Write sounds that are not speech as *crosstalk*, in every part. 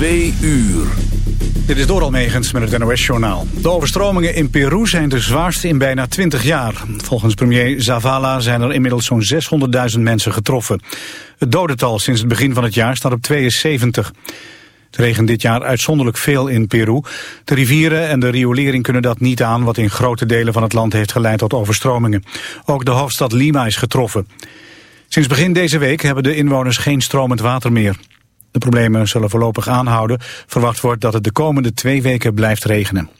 Twee uur. Dit is Doral Megens met het NOS-journaal. De overstromingen in Peru zijn de zwaarste in bijna 20 jaar. Volgens premier Zavala zijn er inmiddels zo'n 600.000 mensen getroffen. Het dodental sinds het begin van het jaar staat op 72. Het regent dit jaar uitzonderlijk veel in Peru. De rivieren en de riolering kunnen dat niet aan... wat in grote delen van het land heeft geleid tot overstromingen. Ook de hoofdstad Lima is getroffen. Sinds begin deze week hebben de inwoners geen stromend water meer. De problemen zullen voorlopig aanhouden. Verwacht wordt dat het de komende twee weken blijft regenen.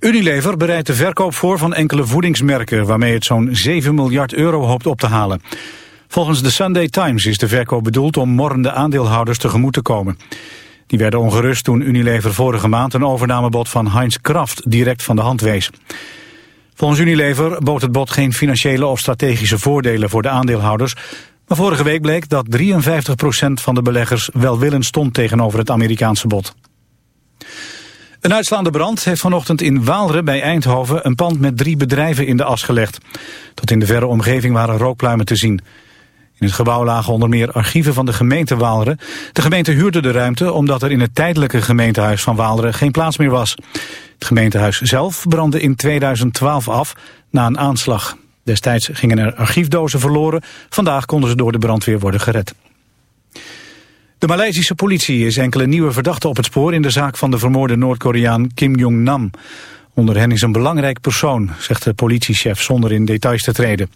Unilever bereidt de verkoop voor van enkele voedingsmerken... waarmee het zo'n 7 miljard euro hoopt op te halen. Volgens de Sunday Times is de verkoop bedoeld om morrende aandeelhouders tegemoet te komen. Die werden ongerust toen Unilever vorige maand een overnamebod van Heinz Kraft direct van de hand wees. Volgens Unilever bood het bod geen financiële of strategische voordelen voor de aandeelhouders, maar vorige week bleek dat 53% van de beleggers welwillend stond tegenover het Amerikaanse bod. Een uitslaande brand heeft vanochtend in Waalre bij Eindhoven een pand met drie bedrijven in de as gelegd. Tot in de verre omgeving waren rookpluimen te zien. In het gebouw lagen onder meer archieven van de gemeente Waalre. De gemeente huurde de ruimte omdat er in het tijdelijke gemeentehuis van Waalre geen plaats meer was. Het gemeentehuis zelf brandde in 2012 af na een aanslag. Destijds gingen er archiefdozen verloren. Vandaag konden ze door de brandweer worden gered. De Maleisische politie is enkele nieuwe verdachten op het spoor... in de zaak van de vermoorde Noord-Koreaan Kim Jong-nam. Onder hen is een belangrijk persoon, zegt de politiechef zonder in details te treden.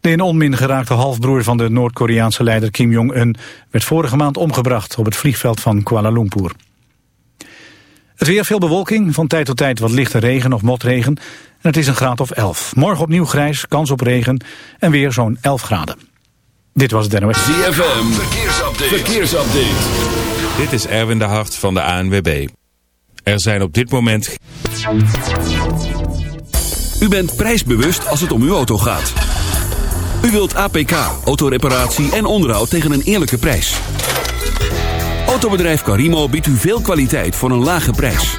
De in onmin geraakte halfbroer van de Noord-Koreaanse leider Kim Jong-un... werd vorige maand omgebracht op het vliegveld van Kuala Lumpur. Het weer veel bewolking, van tijd tot tijd wat lichte regen of motregen. En het is een graad of 11. Morgen opnieuw grijs, kans op regen en weer zo'n 11 graden. Dit was het NOS. ZFM, verkeersupdate. verkeersupdate. Dit is Erwin de Hart van de ANWB. Er zijn op dit moment... U bent prijsbewust als het om uw auto gaat. U wilt APK, autoreparatie en onderhoud tegen een eerlijke prijs. Autobedrijf Carimo biedt u veel kwaliteit voor een lage prijs.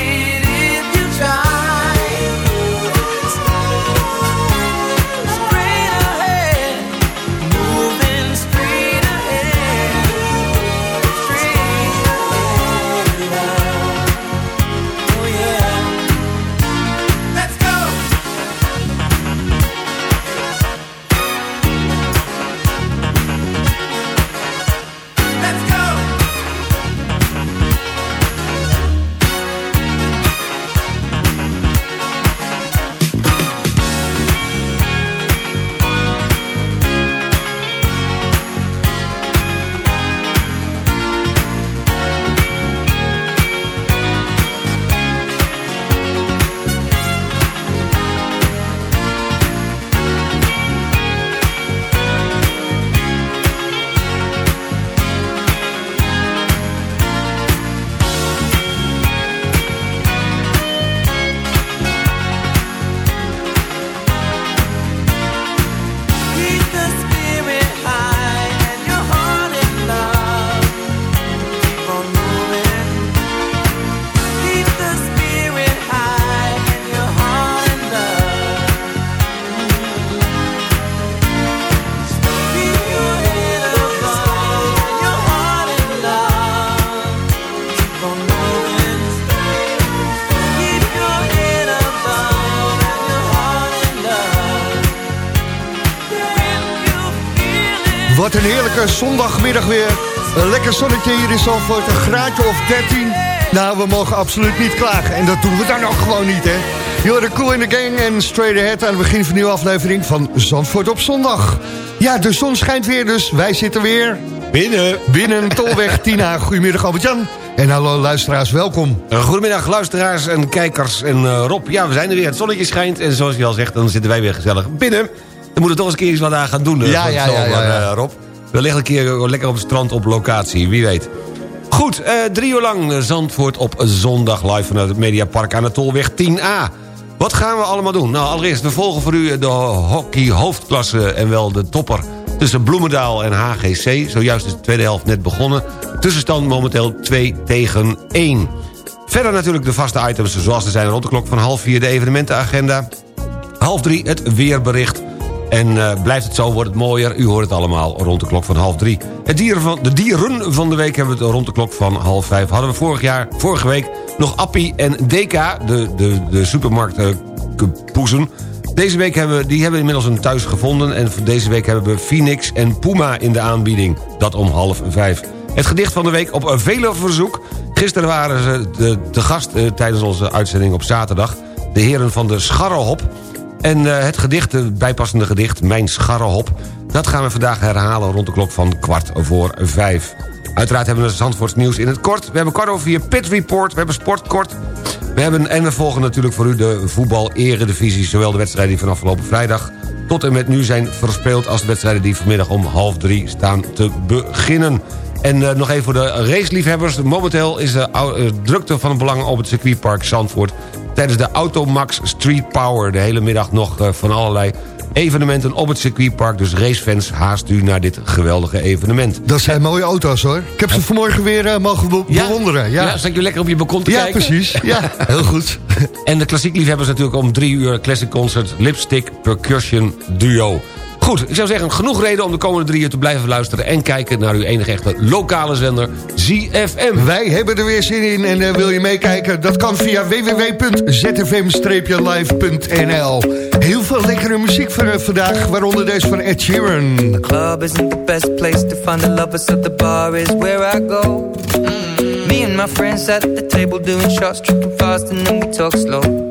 heerlijke zondagmiddag weer. Een lekker zonnetje hier in Zandvoort, een graadje of 13. Nou, we mogen absoluut niet klagen. En dat doen we dan ook gewoon niet, hè. Jorde Cool in the Gang en Straight Ahead aan het begin van een nieuwe aflevering van Zandvoort op zondag. Ja, de zon schijnt weer, dus wij zitten weer... Binnen. Binnen Tolweg Tina. Goedemiddag Albert-Jan. En hallo luisteraars, welkom. Goedemiddag luisteraars en kijkers en uh, Rob. Ja, we zijn er weer. Het zonnetje schijnt en zoals je al zegt, dan zitten wij weer gezellig binnen. Dan moeten we toch eens een keer iets wat aan gaan doen. Ja, ja, ja, ja, ja. Uh, Rob. We liggen een keer lekker op het strand op locatie, wie weet. Goed, uh, drie uur lang Zandvoort op zondag live vanuit het Mediapark aan de Tolweg 10A. Wat gaan we allemaal doen? Nou, allereerst, we volgen voor u de hockey hoofdklasse en wel de topper tussen Bloemendaal en HGC. Zojuist is de tweede helft net begonnen. Tussenstand momenteel 2 tegen 1. Verder natuurlijk de vaste items zoals er zijn rond de klok van half vier de evenementenagenda. Half drie het weerbericht. En uh, blijft het zo, wordt het mooier. U hoort het allemaal rond de klok van half drie. Het dieren van, de dieren van de week hebben we het rond de klok van half vijf. Hadden we vorig jaar, vorige week nog Appie en DK, de, de, de supermarktpoezen... Deze week hebben we, die hebben inmiddels een thuis gevonden... en deze week hebben we Phoenix en Puma in de aanbieding. Dat om half vijf. Het gedicht van de week op vele verzoek. Gisteren waren ze te gast uh, tijdens onze uitzending op zaterdag. De heren van de Scharrehop. En uh, het gedicht, het bijpassende gedicht, Mijn Scharrehop... dat gaan we vandaag herhalen rond de klok van kwart voor vijf. Uiteraard hebben we Zandvoorts nieuws in het kort. We hebben kwart over vier Pit Report, we hebben Sportkort... We hebben, en we volgen natuurlijk voor u de voetbal-eredivisie... zowel de wedstrijden die van afgelopen vrijdag tot en met nu zijn verspeeld... als de wedstrijden die vanmiddag om half drie staan te beginnen. En uh, nog even voor de raceliefhebbers. Momenteel is de uh, drukte van belang op het circuitpark Zandvoort... tijdens de Automax Street Power. De hele middag nog uh, van allerlei evenementen op het circuitpark. Dus racefans, haast u naar dit geweldige evenement. Dat zijn mooie auto's hoor. Ik heb ze vanmorgen weer uh, mogen be ja? bewonderen. Ja, ja zat je lekker op je balkon te ja, kijken? Precies. *laughs* Ja, heel goed. en de klassiek liefhebbers natuurlijk om drie uur Classic Concert Lipstick Percussion Duo. Goed, ik zou zeggen, genoeg reden om de komende drie uur te blijven luisteren... en kijken naar uw enige echte lokale zender, ZFM. Wij hebben er weer zin in en uh, wil je meekijken? Dat kan via www.zfm-live.nl Heel veel lekkere muziek voor uh, vandaag, waaronder deze van Ed Sheeran. The club isn't the best place to find the lovers, so the bar is where I go. Mm. Me and my friends at the table doing shots, tripping fast and then we talk slow.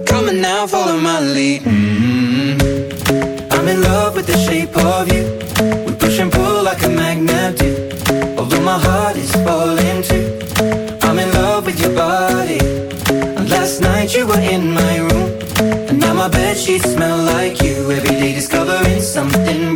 I'm in love with your body. And Last night you were in my room. And now my bed sheets smell like you. Every day discovering something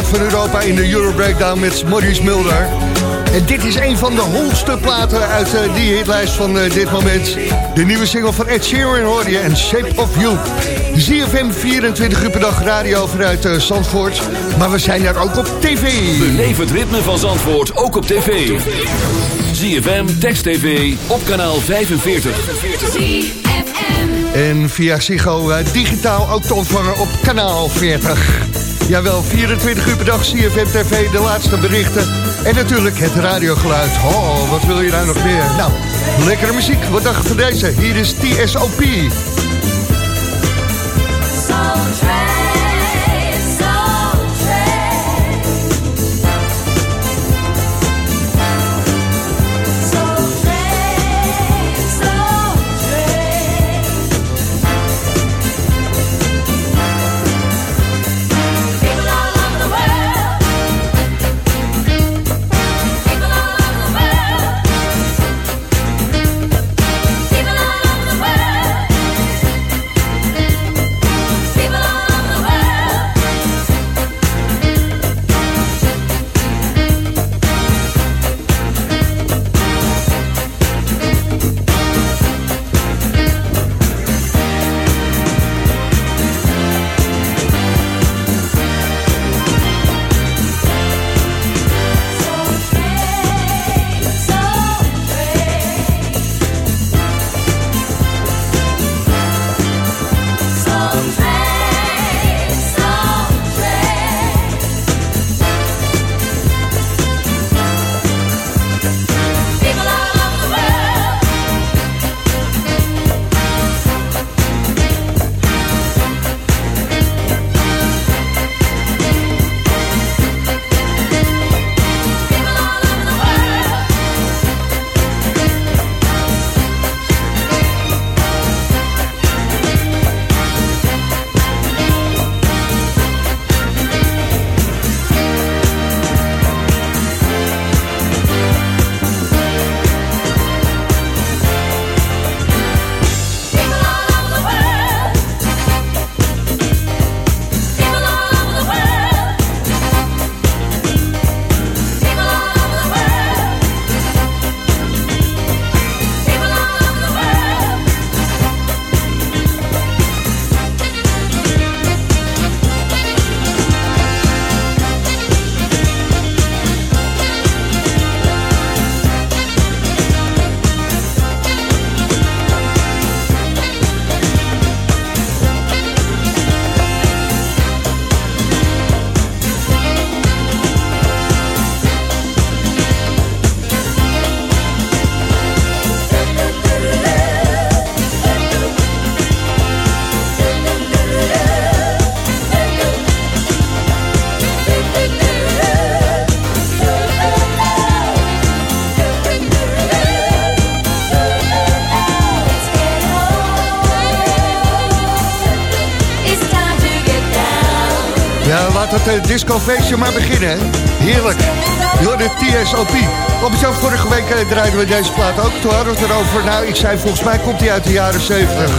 plaat van Europa in de Euro Breakdown met Maurice Mulder. En dit is een van de honderdste platen uit eh, die hitlijst van eh, dit moment. De nieuwe single van Ed Sheeran hoor je en Shape of You. ZFM 24 uur per dag radio vanuit eh, Zandvoort. Maar we zijn er ook op tv. Beleef het ritme van Zandvoort ook op tv. ZFM, Text TV, op kanaal 45. En via Ziggo digitaal ook te ontvangen op kanaal 40. Jawel, 24 uur per dag CFM TV, de laatste berichten. En natuurlijk het radiogeluid. Oh, wat wil je nou nog meer? Nou, lekkere muziek. Wat dacht je van deze? Hier is TSOP. Discofeestje maar beginnen. hè. Heerlijk. Door de TSOP. Op zo vorige week uh, draaiden we deze plaat ook. Toen hadden we het erover. Nou, ik zei volgens mij komt hij uit de jaren 70.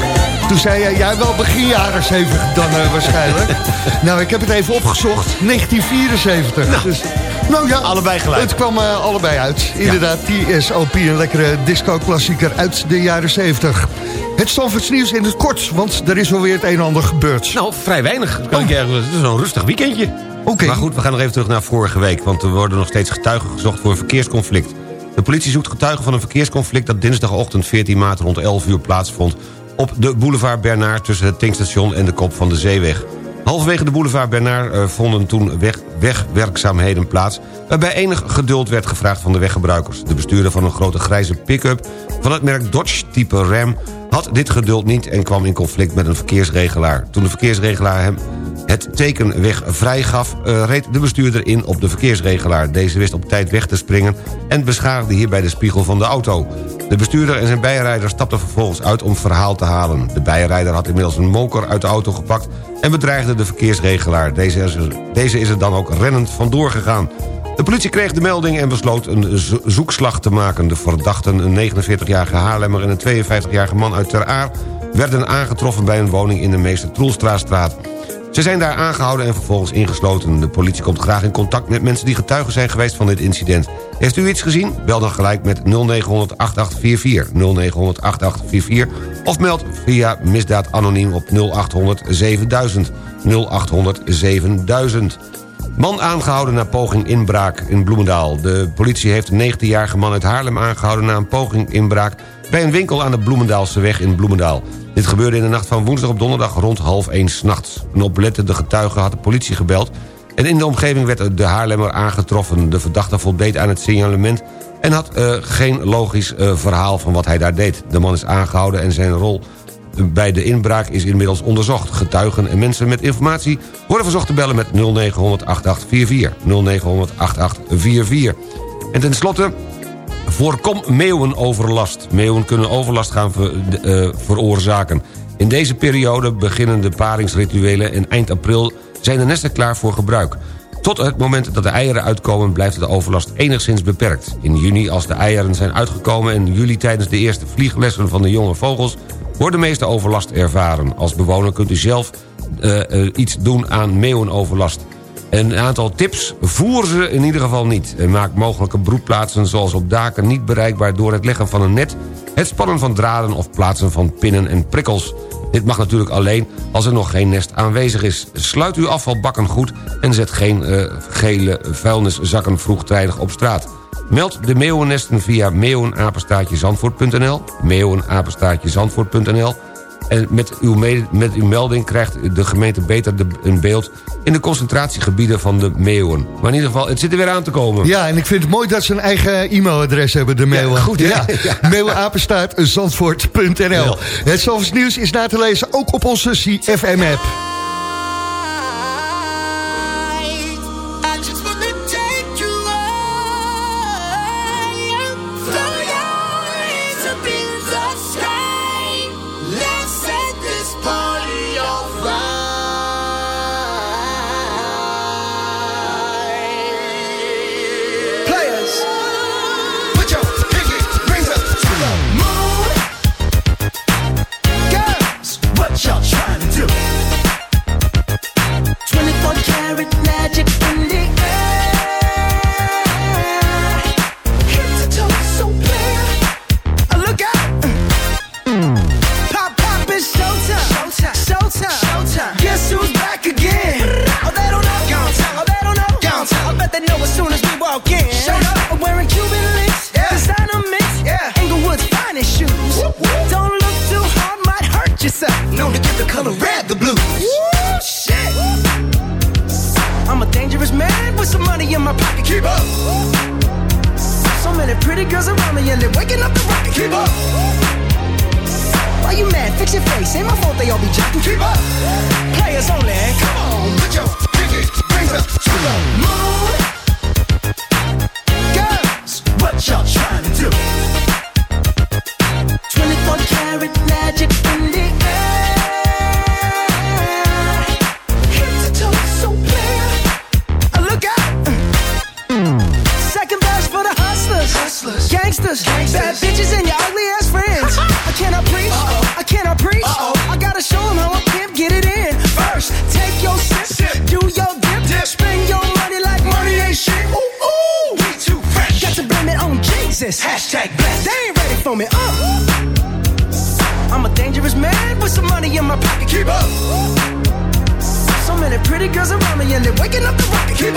Toen zei jij, ja, wel begin jaren 70 dan uh, waarschijnlijk. *laughs* nou, ik heb het even opgezocht. 1974. Nou, dus, nou ja, allebei gelijk. Het kwam uh, allebei uit. Inderdaad, TSOP, een lekkere disco-klassieker uit de jaren 70. Het Stamfords nieuws in het kort, want er is wel weer het een en ander gebeurd. Nou, vrij weinig. Kan ik ergens, het is een rustig weekendje. Maar goed, we gaan nog even terug naar vorige week... want er worden nog steeds getuigen gezocht voor een verkeersconflict. De politie zoekt getuigen van een verkeersconflict... dat dinsdagochtend 14 maart rond 11 uur plaatsvond... op de boulevard Bernard tussen het tankstation en de kop van de zeeweg. Halverwege de boulevard Bernard uh, vonden toen weg, wegwerkzaamheden plaats... waarbij enig geduld werd gevraagd van de weggebruikers. De bestuurder van een grote grijze pick-up van het merk Dodge type Ram had dit geduld niet en kwam in conflict met een verkeersregelaar. Toen de verkeersregelaar hem het tekenweg vrijgaf... Uh, reed de bestuurder in op de verkeersregelaar. Deze wist op tijd weg te springen en beschadigde hierbij de spiegel van de auto. De bestuurder en zijn bijrijder stapten vervolgens uit om verhaal te halen. De bijrijder had inmiddels een moker uit de auto gepakt... en bedreigde de verkeersregelaar. Deze is deze is er dan ook rennend vandoor gegaan. De politie kreeg de melding en besloot een zoekslag te maken. De verdachten, een 49-jarige Haarlemmer en een 52-jarige man uit Ter Aar... werden aangetroffen bij een woning in de Meester Troelstraatstraat. Ze zijn daar aangehouden en vervolgens ingesloten. De politie komt graag in contact met mensen die getuigen zijn geweest van dit incident. Heeft u iets gezien? Bel dan gelijk met 0900 8844. 0900 8844 of meld via misdaad anoniem op 0800 7000. 0800 7000. Man aangehouden na poging inbraak in Bloemendaal. De politie heeft een 19-jarige man uit Haarlem aangehouden... na een poging inbraak bij een winkel aan de Bloemendaalse weg in Bloemendaal. Dit gebeurde in de nacht van woensdag op donderdag rond half 1 s'nachts. Een oplettende getuige had de politie gebeld... en in de omgeving werd de Haarlemmer aangetroffen. De verdachte voldeed aan het signalement... en had uh, geen logisch uh, verhaal van wat hij daar deed. De man is aangehouden en zijn rol bij de inbraak is inmiddels onderzocht. Getuigen en mensen met informatie worden verzocht te bellen met 0900 8844. 0900 8844. En tenslotte, voorkom meeuwenoverlast. Meeuwen kunnen overlast gaan uh, veroorzaken. In deze periode beginnen de paringsrituelen en eind april zijn de nesten klaar voor gebruik. Tot het moment dat de eieren uitkomen blijft de overlast enigszins beperkt. In juni als de eieren zijn uitgekomen en juli tijdens de eerste vlieglessen van de jonge vogels wordt de meeste overlast ervaren. Als bewoner kunt u zelf uh, uh, iets doen aan meeuwenoverlast. Een aantal tips, voer ze in ieder geval niet. Maak mogelijke broedplaatsen zoals op daken niet bereikbaar... door het leggen van een net, het spannen van draden... of plaatsen van pinnen en prikkels. Dit mag natuurlijk alleen als er nog geen nest aanwezig is. Sluit uw afvalbakken goed en zet geen uh, gele vuilniszakken vroegtijdig op straat. Meld de meeuwennesten via meeuwenapenstaatjezandvoort.nl meeuwenapenstaatjezandvoort.nl en met uw, met uw melding krijgt de gemeente beter de, een beeld... in de concentratiegebieden van de meeuwen. Maar in ieder geval, het zit er weer aan te komen. Ja, en ik vind het mooi dat ze een eigen e-mailadres hebben, de meeuwen. Ja, goed, ja. ja. *laughs* Meeuwenapenstaat.zandvoort.nl Het Zalvers nieuws is na te lezen ook op onze CFM-app.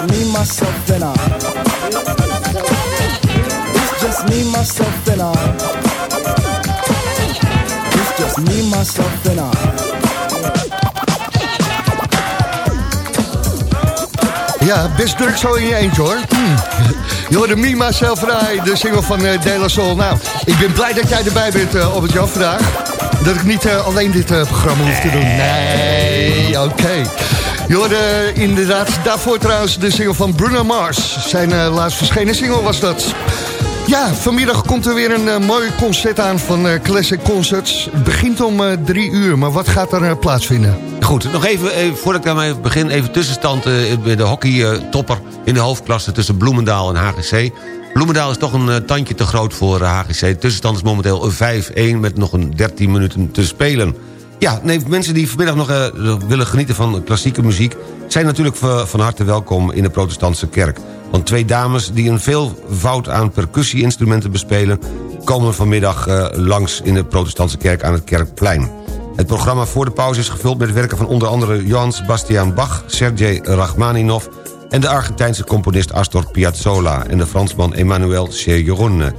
just me, myself, and I. It's just me, myself, and I. It's just me, myself, and I. Ja, best druk zo in je eentje hoor. Hm. Je hoorde Me, Myself and I, de single van uh, De La Soul. Nou, ik ben blij dat jij erbij bent uh, op het Jan vandaag. Dat ik niet uh, alleen dit programma hoef te doen. Nee, oké. Okay. Je hoorde inderdaad daarvoor trouwens de single van Bruno Mars. Zijn laatst verschenen single was dat. Ja, vanmiddag komt er weer een uh, mooi concert aan van uh, Classic Concerts. Het begint om drie uur, maar wat gaat er plaatsvinden? Goed, nog even, even voordat ik daarmee begin... even tussenstand bij de hockeytopper in de hoofdklasse... tussen Bloemendaal en HGC. Bloemendaal is toch een tandje te groot voor HGC. De tussenstand is momenteel 5-1 met nog een 13 minuten te spelen. Ja, nee, mensen die vanmiddag nog willen genieten van klassieke muziek... zijn natuurlijk van harte welkom in de protestantse kerk. Want twee dames die een veelvoud aan percussie-instrumenten bespelen... komen vanmiddag eh, langs in de protestantse kerk aan het Kerkplein. Het programma voor de pauze is gevuld met werken van onder andere Johann Sebastian Bach, Sergei Rachmaninov en de Argentijnse componist Astor Piazzolla... en de Fransman Emmanuel Cherone.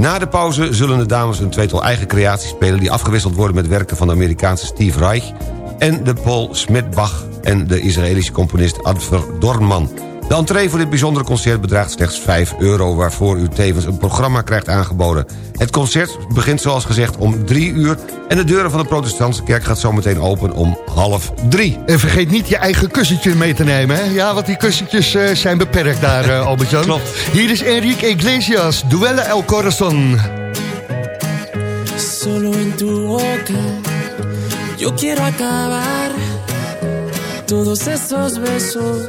Na de pauze zullen de dames een tweetal eigen creaties spelen... die afgewisseld worden met werken van de Amerikaanse Steve Reich... en de Paul Smitbach en de Israëlische componist Adver Dorman. De entree voor dit bijzondere concert bedraagt slechts 5 euro... waarvoor u tevens een programma krijgt aangeboden. Het concert begint zoals gezegd om 3 uur... en de deuren van de protestantse kerk gaat zometeen open om half 3. En vergeet niet je eigen kussentje mee te nemen, hè? Ja, want die kussentjes uh, zijn beperkt daar, uh, Albert-Jan. Klopt. Hier is Enrique Iglesias, Duella El Corazon. Solo en tu boca Yo quiero acabar Todos esos besos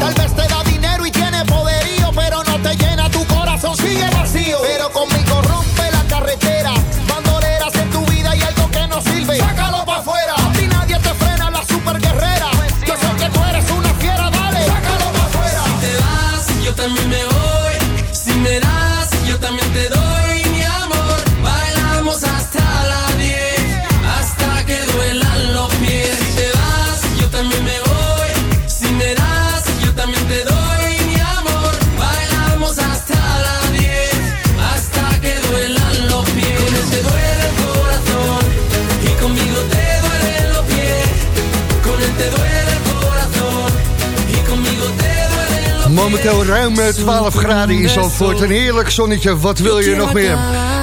Tal vez te da Momenteel ruim eh, 12 graden in Zandvoort. Een heerlijk zonnetje, wat wil je nog meer?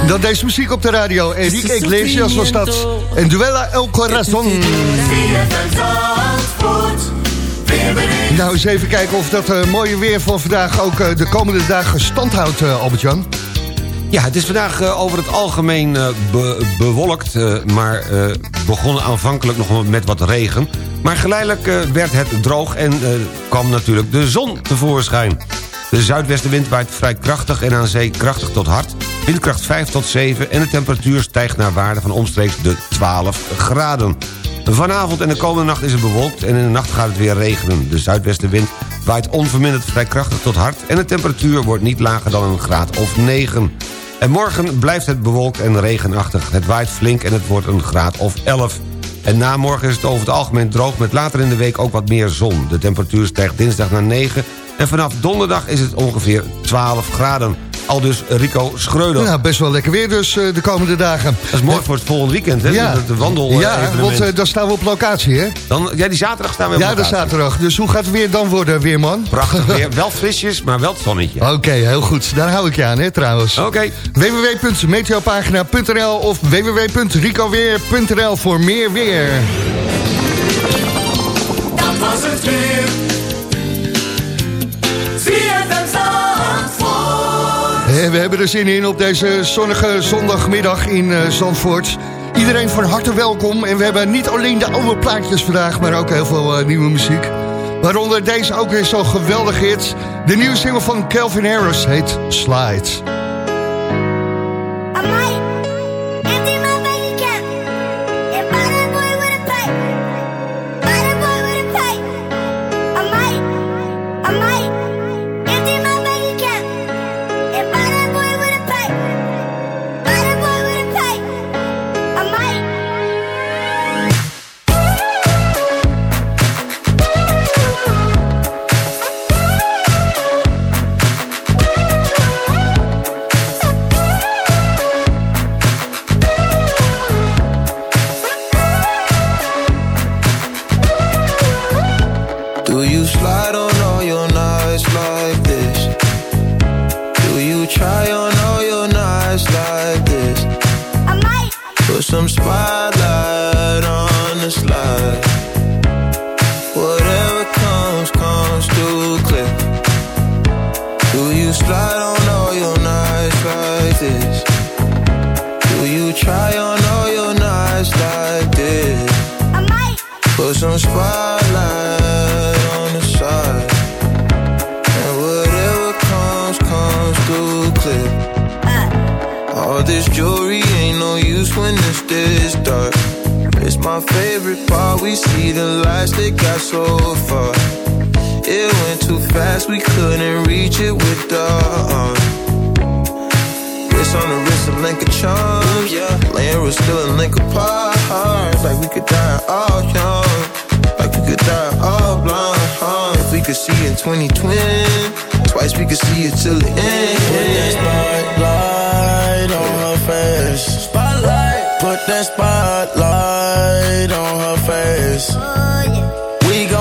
Dan deze muziek op de radio. Enrique Iglesias was dat. En Duella El Corazon. Nou, eens even kijken of dat eh, mooie weer van vandaag... ook eh, de komende dagen stand houdt, eh, Albert-Jan. Ja, het is vandaag eh, over het algemeen eh, be- bewolkt... eh, maar eh, begonnen aanvankelijk nog met wat regen. Maar geleidelijk eh, werd het droog en eh, kwam natuurlijk de zon tevoorschijn. De zuidwestenwind waait vrij krachtig en aan zee krachtig tot hard. Windkracht 5 tot 7 en de temperatuur stijgt naar waarde van omstreeks de 12 graden. Vanavond en de komende nacht is het bewolkt en in de nacht gaat het weer regenen. De zuidwestenwind waait onverminderd vrij krachtig tot hard... en de temperatuur wordt niet lager dan een graad of 9. En morgen blijft het bewolkt en regenachtig. Het waait flink en het wordt een graad of 11. En na morgen is het over het algemeen droog... met later in de week ook wat meer zon. De temperatuur stijgt dinsdag naar 9... en vanaf donderdag is het ongeveer 12 graden. Al dus Rico Schreuder. Nou, best wel lekker weer dus eh, de komende dagen. Dat is mooi voor het volgende weekend, hè? Ja, De, de wandel eh, ja want eh, dan staan we op locatie, hè? dan, ja, die zaterdag staan we op Ja, de locatie. zaterdag. Dus hoe gaat het weer dan worden, Weerman? Prachtig weer. *laughs* Wel frisjes, maar wel het zonnetje. Oké, heel goed. Daar hou ik je aan, hè, trouwens. Oké. www.meteopagina.nl of www.ricoweer.nl voor meer weer. Dat was het weer. We hebben er zin in op deze zonnige zondagmiddag in eh, Zandvoort. Iedereen van harte welkom. En we hebben niet alleen de oude plaatjes vandaag, maar ook heel veel eh, nieuwe muziek. Waaronder deze ook weer zo'n geweldige hit. De nieuwe single van Calvin Harris heet Slide. Too fast, we couldn't reach it with the uh, arm. Wrist on the wrist, a link of charms. Yeah, laying was still a link apart. Like we could die all young, like we could die all blind. If we could see in 2020, twice we could see it till the end. Put that spotlight on her face. Spotlight. Put that spotlight on her face. Oh, we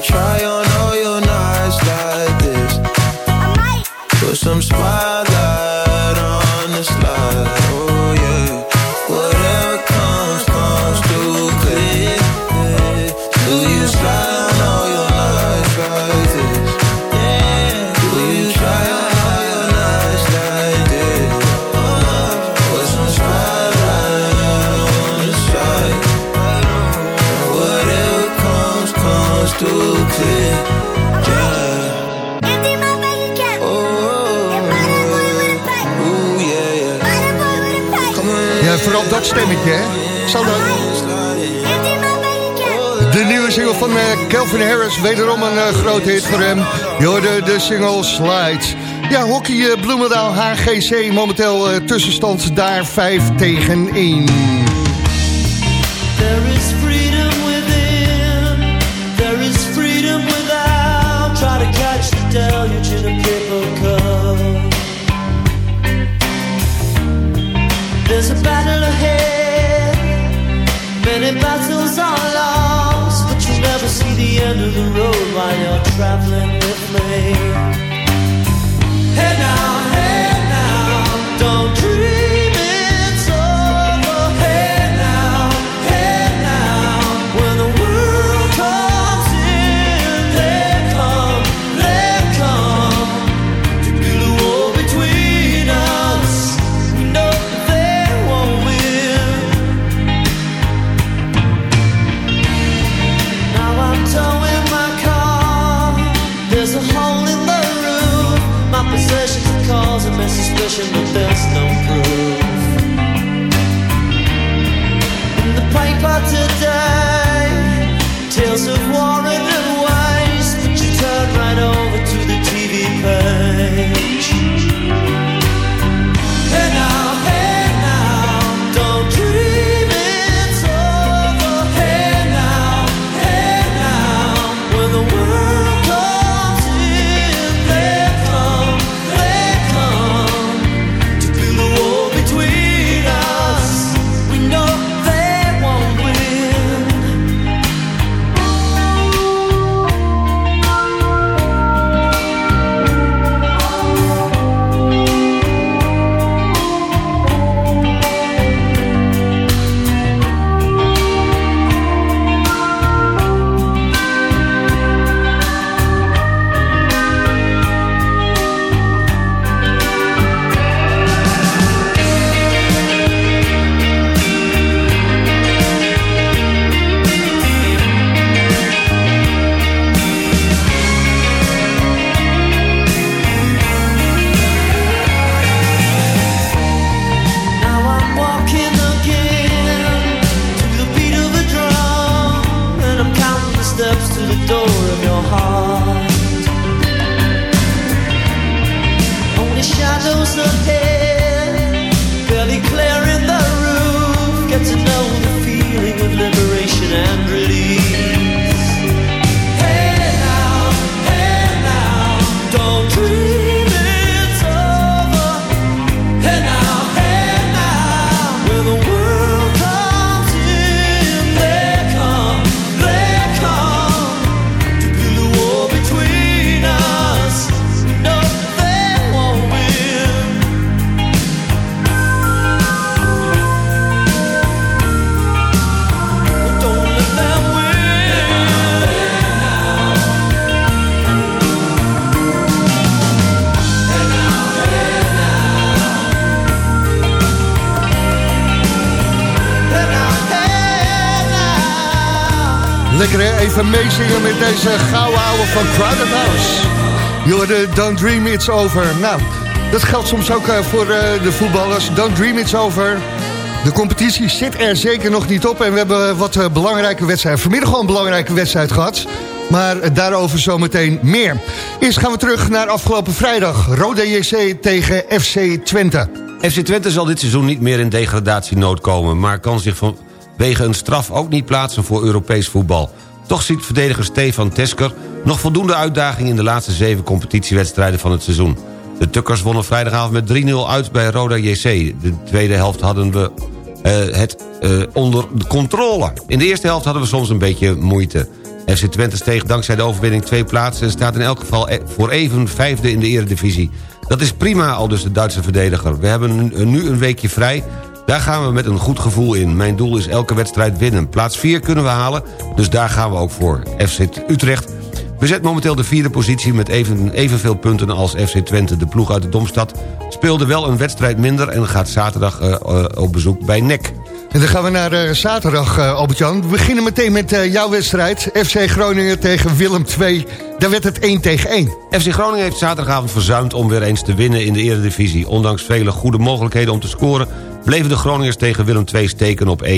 You try on all your nights like this? Put some spotlight vooral dat stemmetje, hè? Zal dat... De nieuwe single van eh, Calvin Harris, wederom een eh, grote hit voor hem. Je hoorde de single Slide. Ja, hockey eh, Bloemendaal HGC, momenteel eh, tussenstand daar 5 tegen 1. There is freedom within, there is freedom without. Try to catch the deluge in a cup. There's a many battles are lost, but you never see the end of the road while you're traveling with me. Meezingen met deze gouden ouwe van Crowded House. Jorde, don't dream it's over. Nou, dat geldt soms ook eh, voor uh, de voetballers. Don't dream it's over. De competitie zit er zeker nog niet op. En we hebben wat uh, belangrijke wedstrijden. Vanmiddag al een belangrijke wedstrijd gehad. Maar daarover zometeen meer. Eerst gaan we terug naar afgelopen vrijdag. Rode JC tegen FC Twente. FC Twente zal dit seizoen niet meer in degradatienood komen... maar kan zich vanwege een straf ook niet plaatsen voor Europees voetbal. Toch ziet verdediger Stefan Tesker nog voldoende uitdaging... in de laatste zeven competitiewedstrijden van het seizoen. De Tukkers wonnen vrijdagavond met 3-0 uit bij Roda JC. De tweede helft hadden we uh, het uh, onder de controle. In de eerste helft hadden we soms een beetje moeite. FC Twente steeg dankzij de overwinning twee plaatsen... en staat in elk geval e- voor even vijfde in de eredivisie. Dat is prima, al dus de Duitse verdediger. We hebben nu een weekje vrij. Daar gaan we met een goed gevoel in. Mijn doel is elke wedstrijd winnen. Plaats 4 kunnen we halen, dus daar gaan we ook voor. FC Utrecht bezet momenteel de vierde positie met even, evenveel punten als FC Twente. De ploeg uit de Domstad speelde wel een wedstrijd minder... en gaat zaterdag uh, uh, op bezoek bij NEC. En dan gaan we naar uh, zaterdag, uh, Albert-Jan. We beginnen meteen met uh, jouw wedstrijd. FC Groningen tegen Willem II. Daar werd het 1 tegen 1. FC Groningen heeft zaterdagavond verzuimd om weer eens te winnen in de Eredivisie. Ondanks vele goede mogelijkheden om te scoren... bleven de Groningers tegen Willem II steken op 1-1.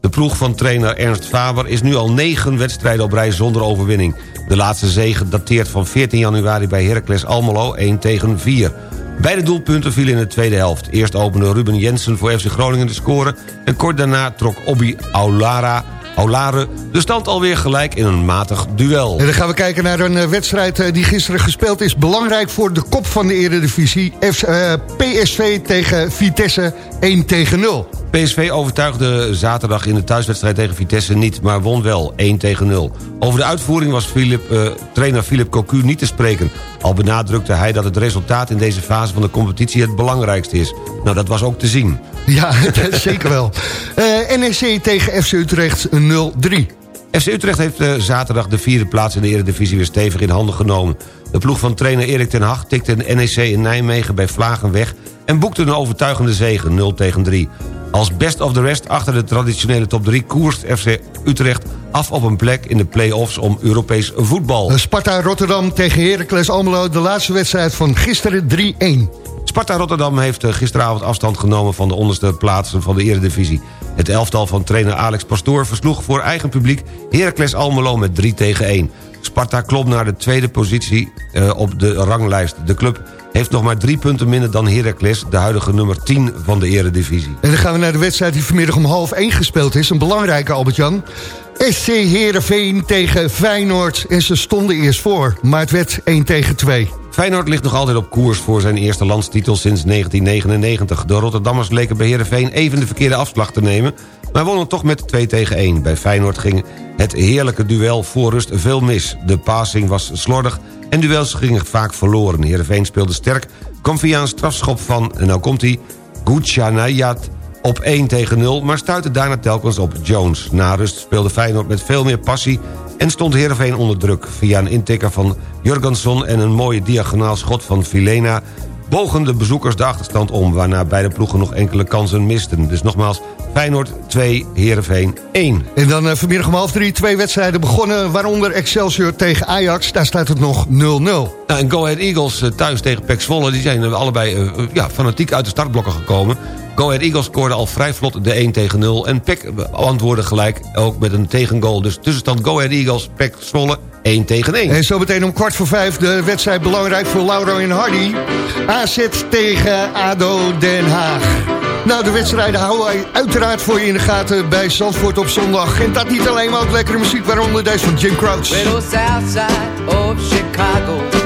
De ploeg van trainer Ernst Faber is nu al negen wedstrijden op rij zonder overwinning. De laatste zege dateert van 14 januari bij Heracles Almelo 1 tegen 4. Beide doelpunten vielen in de tweede helft. Eerst opende Ruben Jensen voor FC Groningen te scoren... en kort daarna trok Obi Aulara Aulare de stand alweer gelijk in een matig duel. En dan gaan we kijken naar een eh, wedstrijd eh, die gisteren gespeeld is. Belangrijk voor de kop van de Eredivisie. F, uh, PSV tegen Vitesse 1 tegen 0. PSV overtuigde zaterdag in de thuiswedstrijd tegen Vitesse niet... maar won wel 1 tegen 0. Over de uitvoering was Philip, uh, trainer Philip Cocu niet te spreken. Al benadrukte hij dat het resultaat in deze fase van de competitie het belangrijkste is. Nou, dat was ook te zien. Ja, *laughs* zeker wel. Uh, NEC tegen FC Utrecht 0-3. FC Utrecht heeft uh, zaterdag de vierde plaats in de Eredivisie weer stevig in handen genomen. De ploeg van trainer Erik ten Hag tikte NEC in Nijmegen bij Vlagen weg... en boekte een overtuigende zege 0 tegen 3. Als best of the rest achter de traditionele top 3 koerst FC Utrecht af op een plek in de play-offs om Europees voetbal. Sparta Rotterdam tegen Heracles Almelo, de laatste wedstrijd van gisteren 3-1. Sparta Rotterdam heeft eh, gisteravond afstand genomen van de onderste plaatsen van de eredivisie. Het elftal van trainer Alex Pastoor versloeg voor eigen publiek Heracles Almelo met 3 tegen 1. Sparta klopt naar de tweede positie uh, op de ranglijst. De club heeft nog maar drie punten minder dan Heracles... de huidige nummer 10 van de eredivisie. En dan gaan we naar de wedstrijd die vanmiddag om half 1 gespeeld is. Een belangrijke, Albert-Jan. SC Heerenveen tegen Feyenoord. En ze stonden eerst voor, maar het werd 1 tegen 2. Feyenoord ligt nog altijd op koers voor zijn eerste landstitel sinds 1999. De Rotterdammers leken bij Heerenveen even de verkeerde afslag te nemen... maar wonnen toch met 2 tegen 1. Bij Feyenoord ging het heerlijke duel voor rust veel mis. De passing was slordig en duels gingen vaak verloren. Heerenveen speelde sterk, kwam via een strafschop van, en nou komt hij, Guchanayat op 1 tegen 0... maar stuitte daarna telkens op Jones. Na rust speelde Feyenoord met veel meer passie... en stond Heerenveen onder druk. Via een intikker van Jurgensson en een mooie diagonaal schot van Filena... bogen de bezoekers de achterstand om... waarna beide ploegen nog enkele kansen misten. Dus nogmaals, Feyenoord 2, Heerenveen 1. En dan uh, vanmiddag om half drie twee wedstrijden begonnen... waaronder Excelsior tegen Ajax, daar staat het nog 0-0. Nou, en Go Ahead Eagles uh, thuis tegen Pek Zwolle... die zijn allebei uh, ja, fanatiek uit de startblokken gekomen... Go Ahead Eagles scoorde al vrij vlot de 1 tegen 0. En Peck antwoordde gelijk ook met een tegengoal. Dus tussenstand Go Ahead Eagles, Peck Zwolle 1 tegen 1. En zo meteen om kwart voor vijf de wedstrijd belangrijk voor Lauro en Hardy. AZ tegen ADO Den Haag. Nou, de wedstrijden houden wij uiteraard voor je in de gaten bij Zandvoort op zondag. En dat niet alleen maar ook lekkere muziek, waaronder deze van Jim Crouch. Well, south side of Chicago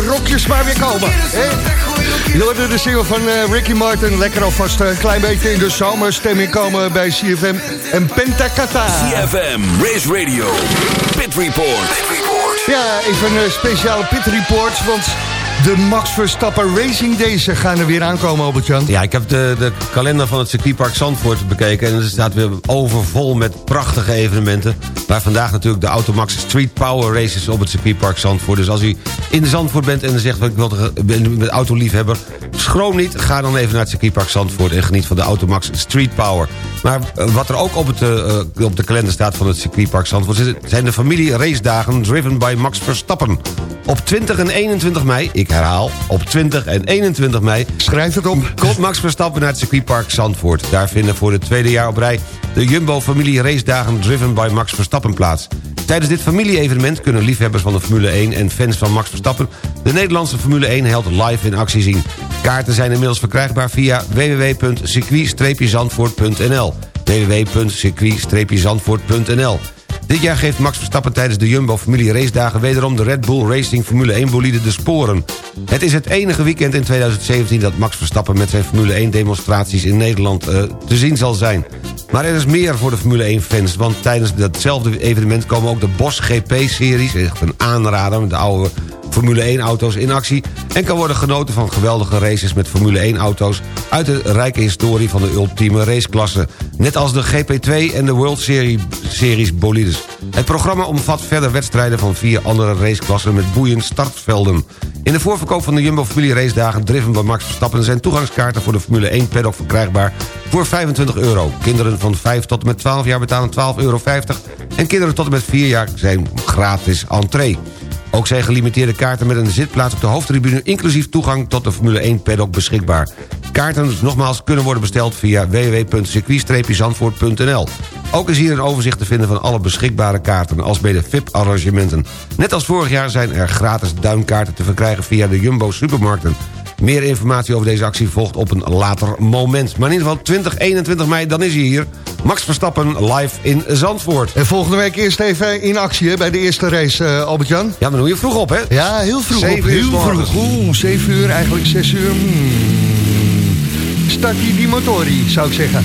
rokjes maar weer komen. Hè? De single van eh, Ricky Martin. Lekker alvast een klein beetje in de zomerstemming komen bij CFM en Pentacata. CFM, Race Radio, Pit Report. Ja, even een speciale Pit Report, want... De Max Verstappen Racing Days gaan er weer aankomen, Albert-Jan. Ja, ik heb de, de kalender van het circuitpark Zandvoort bekeken... en het staat weer overvol met prachtige evenementen. Waar vandaag natuurlijk de Automax Street Power Races op het circuitpark Zandvoort. Dus als u in Zandvoort bent en zegt... ik wil met autoliefhebber, schroom niet... ga dan even naar het circuitpark Zandvoort... en geniet van de Automax Street Power. Maar eh, wat er ook op, het, uh, op de kalender staat van het circuitpark Zandvoort... zijn de familie race dagen driven by Max Verstappen. Op 20 en 21 mei, ik herhaal, op 20 en 21 mei... Schrijf het op. Komt Max Verstappen naar het circuitpark Zandvoort. Daar vinden voor het tweede jaar op rij... de Jumbo-familie race dagen driven by Max Verstappen plaats. Tijdens dit familie-evenement kunnen liefhebbers van de Formule 1... en fans van Max Verstappen de Nederlandse Formule 1-held live in actie zien. Kaarten zijn inmiddels verkrijgbaar via www.circuit-zandvoort.nl www.circuit-zandvoort.nl dit jaar geeft Max Verstappen tijdens de Jumbo Familie Race Dagen... wederom de Red Bull Racing Formule 1 bolide de sporen. Het is het enige weekend in 2017 dat Max Verstappen... met zijn Formule 1 demonstraties in Nederland uh, te zien zal zijn. Maar er is meer voor de Formule 1-fans... want tijdens datzelfde evenement komen ook de Bosch GP-series... echt een aanrader de oude Formule 1-auto's in actie... en kan worden genoten van geweldige races met Formule 1-auto's... uit de rijke historie van de ultieme raceklasse. Net als de GP2 en de World Series bolides. Het programma omvat verder wedstrijden van vier andere raceklassen... met boeiend startvelden. In de voorverkoop van de Jumbo Familie Race Dagen... driven bij Max Verstappen zijn toegangskaarten voor de Formule 1 paddock verkrijgbaar... voor 25 euro. Kinderen van 5 tot en met 12 jaar betalen 12,50 euro... en kinderen tot en met 4 jaar zijn gratis entree. Ook zijn gelimiteerde kaarten met een zitplaats op de hoofdtribune... inclusief toegang tot de Formule 1 paddock beschikbaar. Kaarten dus nogmaals kunnen worden besteld via www.circuit-zandvoort.nl. Ook is hier een overzicht te vinden van alle beschikbare kaarten... als bij de VIP-arrangementen. Net als vorig jaar zijn er gratis duimkaarten te verkrijgen... via de Jumbo Supermarkten. Meer informatie over deze actie volgt op een later moment. Maar in ieder geval 20, 21 mei, dan is hij hier. Max Verstappen live in Zandvoort. En volgende week eerst even in actie hè, bij de eerste race, uh, Albert-Jan. Ja, maar doe je vroeg op, hè? Ja, heel vroeg 7 op. Uur heel vroeg. Oeh, 7 uur, eigenlijk 6 uur. Hmm. Start die, die motorie, zou ik zeggen.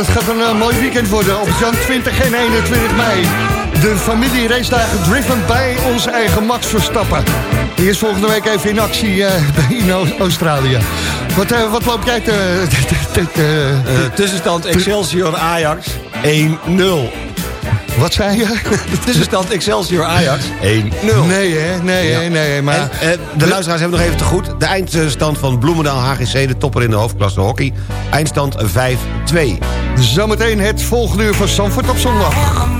Het gaat een eh, mooi weekend worden. Op Jan 20 en 21 mei. De familie race dagen driven bij onze eigen Max Verstappen. Die is volgende week even in actie bij eh, *laughs* in Australië. Wat, uh, wat loop jij te... tussenstand Excelsior Ajax 1-0. Wat zei je? De tussenstand Excelsior Ajax 1-0. Nee, hè? Nee, hè? Nee, maar... En, de luisteraars hebben nog even te goed. De eindstand van Bloemendaal HGC, de topper in de hoofdklasse hockey. Eindstand 5-2. Zometeen het volgende uur van Sanford op zondag.